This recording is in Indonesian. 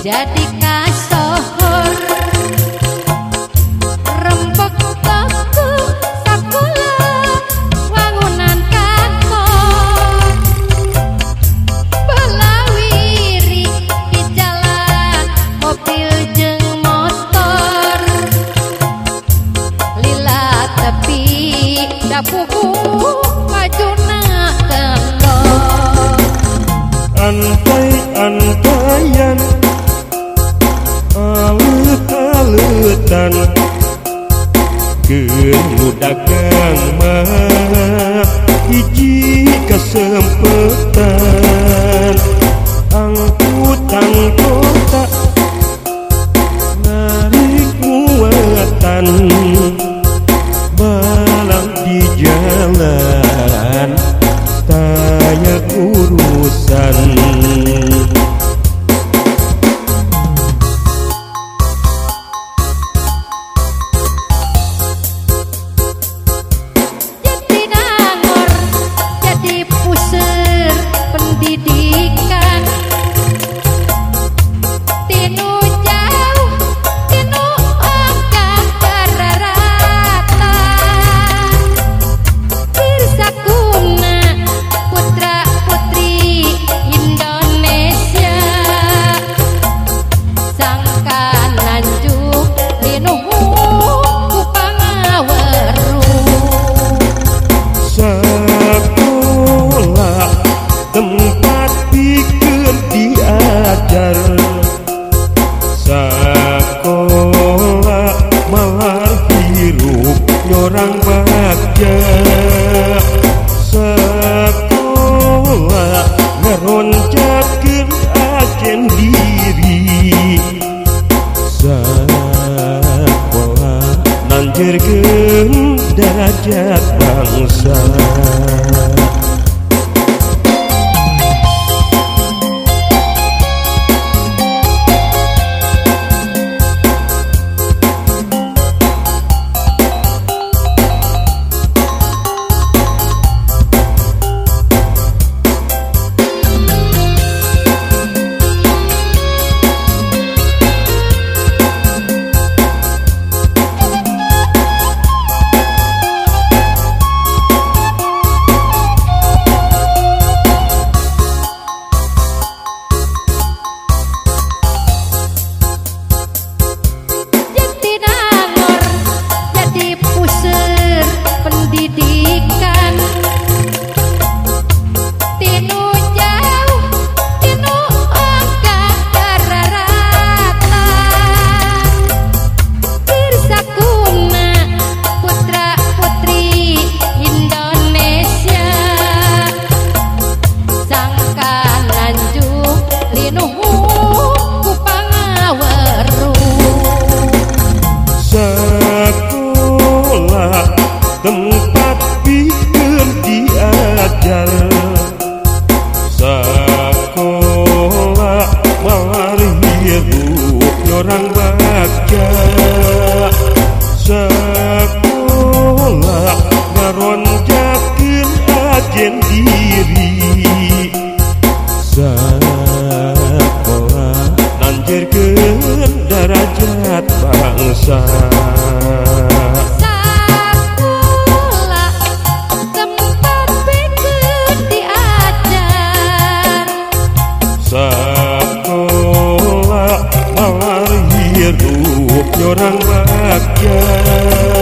jadi kasohor. Rempok toko sekolah wangunan kantor. Belawiri di jalan mobil jeng motor. Lila tepi dapuku majuna kendor antai-antaian alutan kemudakan mah hiji kesempatan. Angkutan kota narik muatan. Balang di jalan tanya urusan. Tempat pikir diajar sekolah malar hirup nyorang bagja sekolah ngeroncakin ajen diri. Sekolah nanjirkeun derajat bangsa tempat pikir diajar sekolah malar hirup orang sekolah mawar hidup orang bagian